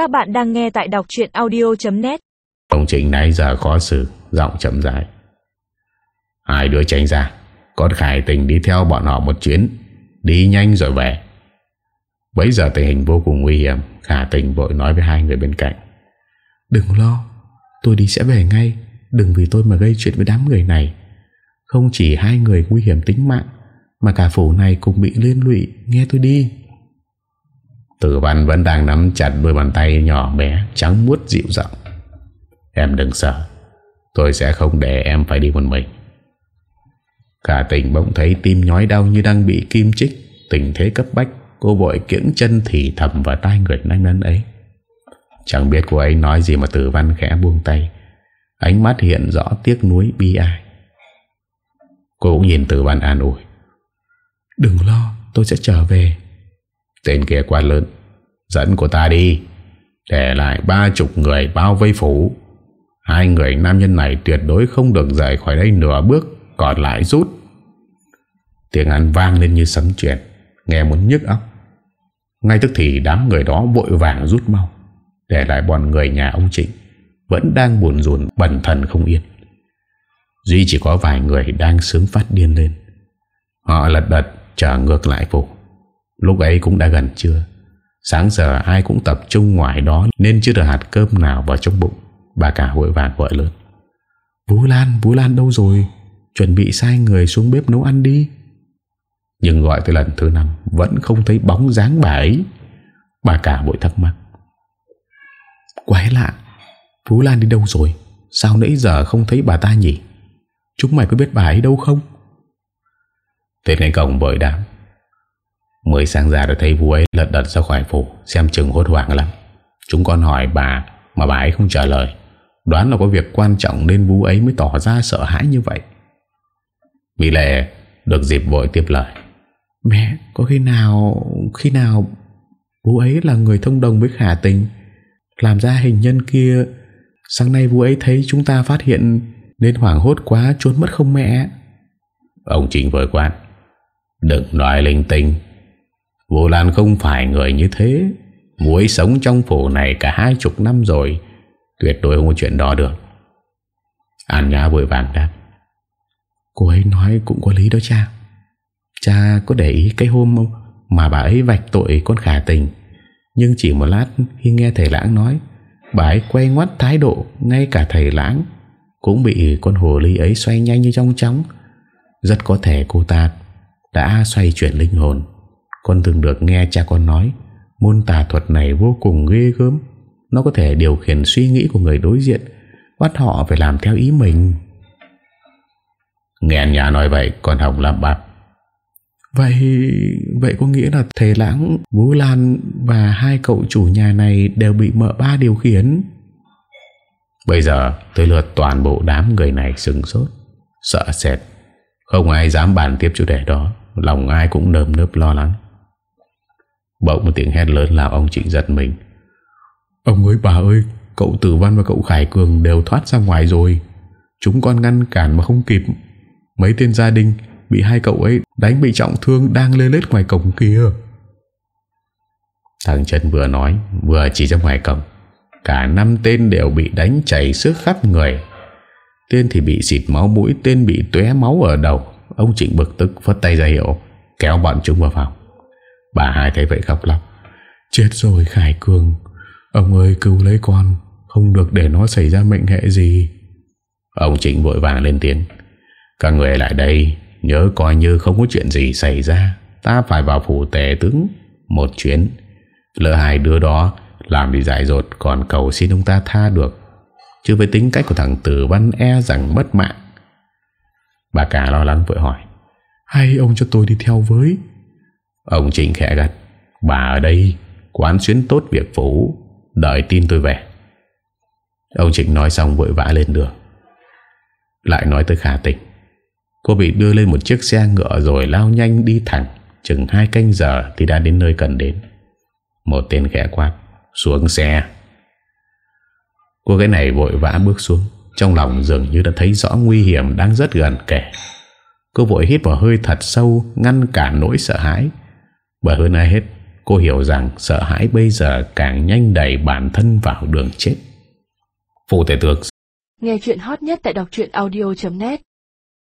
Các bạn đang nghe tại đọc chuyện audio.net Ông Trịnh nãy giờ khó xử Giọng chậm dài Hai đứa tránh ra Con Khải tình đi theo bọn họ một chuyến Đi nhanh rồi về. Bây giờ tình hình vô cùng nguy hiểm Khả tình vội nói với hai người bên cạnh. Đừng lo Tôi đi sẽ về ngay Đừng vì tôi mà gây chuyện với đám người này. Không chỉ hai người nguy hiểm tính mạng Mà cả phủ này cũng bị liên lụy Nghe tôi đi Tử văn vẫn đang nắm chặt đôi bàn tay nhỏ bé, Trắng muốt dịu dọng Em đừng sợ, Tôi sẽ không để em phải đi một mình. Cả tỉnh bỗng thấy tim nhói đau như đang bị kim chích. Tình thế cấp bách, Cô vội kiễng chân thì thầm vào tai người nanh nấn ấy. Chẳng biết cô ấy nói gì mà tử văn khẽ buông tay. Ánh mắt hiện rõ tiếc nuối bi ai. Cô cũng nhìn tử văn an ủi. Đừng lo, tôi sẽ trở về. Tên kia quát lớn, Dẫn của ta đi, Để lại ba chục người bao vây phủ. Hai người nam nhân này tuyệt đối không được rời khỏi đây nửa bước, Còn lại rút. Tiếng hắn vang lên như sấm chuyển Nghe muốn nhức óc. Ngay tức thì đám người đó vội vàng rút mau, Để lại bọn người nhà ông Trịnh Vẫn đang buồn rùn bẩn thần không yên. Duy chỉ có vài người đang sướng phát điên lên. Họ lật đật trở ngược lại phủ. Lúc ấy cũng đã gần trưa. Sáng giờ ai cũng tập trung ngoài đó Nên chưa được hạt cơm nào vào trong bụng. Bà cả hội vàng gọi lớn. Vũ Lan, Vũ Lan đâu rồi? Chuẩn bị sai người xuống bếp nấu ăn đi. Nhưng gọi tới lần thứ năm Vẫn không thấy bóng dáng bà ấy. Bà cả vội thắc mắc. Quái lạ Vũ Lan đi đâu rồi? Sao nãy giờ không thấy bà ta nhỉ? Chúng mày có biết bà ấy đâu không? Tên này cổng bởi đám. Mới sáng ra đã thấy vú ấy lật đật ra khỏi phủ Xem chừng hốt hoảng lắm. Chúng con hỏi bà Mà bà ấy không trả lời. Đoán là có việc quan trọng nên vú ấy mới tỏ ra sợ hãi như vậy. Mỹ Lệ được dịp vội tiếp lời. Mẹ có khi nào Khi nào Vú ấy là người thông đồng với khả tình Làm ra hình nhân kia Sáng nay vú ấy thấy chúng ta phát hiện Nên hoảng hốt quá trốn mất không mẹ? Ông Trịnh vội quan Đừng nói linh tinh Vô Lan không phải người như thế. Vũ ấy sống trong phủ này cả hai chục năm rồi. Tuyệt đối không có chuyện đó được. An Nhã vội vàng đáp. Cô ấy nói cũng có lý đó cha. Cha có để ý cái hôm Mà bà ấy vạch tội con khả tình. Nhưng chỉ một lát Khi nghe thầy lãng nói, Bà ấy quay ngoắt thái độ, Ngay cả thầy lãng Cũng bị con hồ ly ấy xoay nhanh như trong chóng. Rất có thể cô ta Đã xoay chuyển linh hồn con từng được nghe cha con nói Môn tà thuật này vô cùng ghê gớm Nó có thể điều khiển suy nghĩ của người đối diện Bắt họ phải làm theo ý mình Nghe nhà nói vậy Con Hồng làm bạp Vậy vậy có nghĩa là thầy Lãng, Vũ Lan và hai cậu chủ nhà này đều bị mợ ba điều khiển. Bây giờ tới lượt toàn bộ đám người này sừng sốt, sợ sệt. Không ai dám bàn tiếp chủ đề đó, lòng ai cũng nơm nớp lo lắng. Bỗng một tiếng hét lớn làm ông Trịnh giật mình. Ông ơi bà ơi Cậu Tử Văn và cậu Khải Cường đều thoát ra ngoài rồi. Chúng con ngăn cản mà không kịp. Mấy tên gia đình Bị hai cậu ấy đánh bị trọng thương Đang lê lết ngoài cổng kia. Thằng Trần vừa nói Vừa chỉ ra ngoài cổng. Cả năm tên đều bị đánh chảy sức khắp người. Tên thì bị xịt máu mũi Tên bị tué máu ở đầu. Ông Trịnh bực tức phất tay ra hiệu Kéo bọn chúng vào phòng Bà hai thấy vậy khóc lóc. Chết rồi, Khải Cường. Ông ơi, cứu lấy con. Không được để nó xảy ra mệnh hệ gì. Ông Trịnh vội vàng lên tiếng. Các người lại đây, Nhớ coi như không có chuyện gì xảy ra. Ta phải vào phủ tề tướng. Một chuyến. Lỡ hai đứa đó Làm bị dại dột, Còn cầu xin ông ta tha được. Chứ với tính cách của thằng Tử Văn e rằng mất mạng. Bà cả lo lắng vội hỏi. Hay ông cho tôi đi theo với? Ông Trinh khẽ gật Bà ở đây, Quán xuyến tốt việc phủ, Đợi tin tôi về. Ông Trịnh nói xong vội vã lên đường. Lại nói tới khả tịch. Cô bị đưa lên một chiếc xe ngựa Rồi lao nhanh đi thẳng. Chừng hai canh giờ thì đã đến nơi cần đến. Một tên khẽ quát, Xuống xe. Cô gái này vội vã bước xuống. Trong lòng dường như đã thấy rõ nguy hiểm Đang rất gần kẻ Cô vội hít vào hơi thật sâu, Ngăn cả nỗi sợ hãi. Bởi hơn ai hết, Cô hiểu rằng sợ hãi bây giờ càng nhanh đẩy bản thân vào đường chết. Phù Tể Tược Nghe chuyện hot nhất tại đọc audio.net